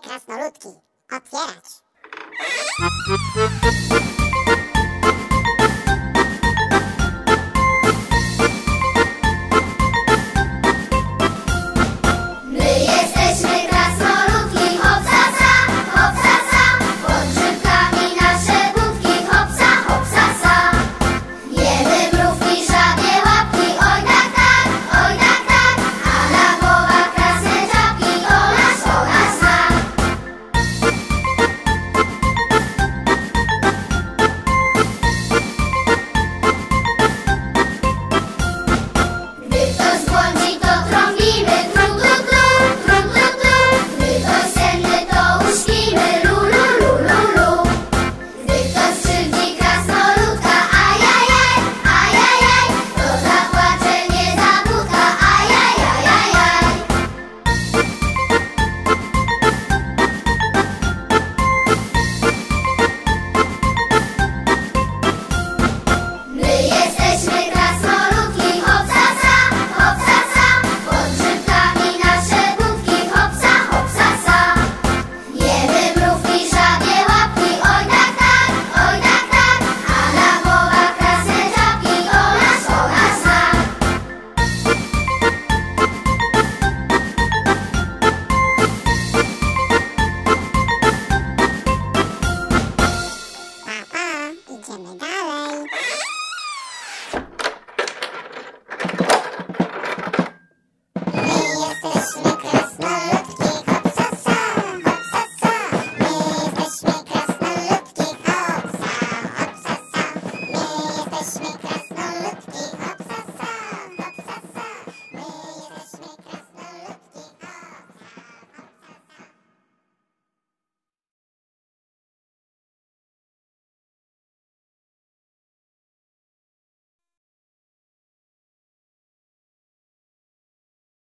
Krasnoludki, otwierać.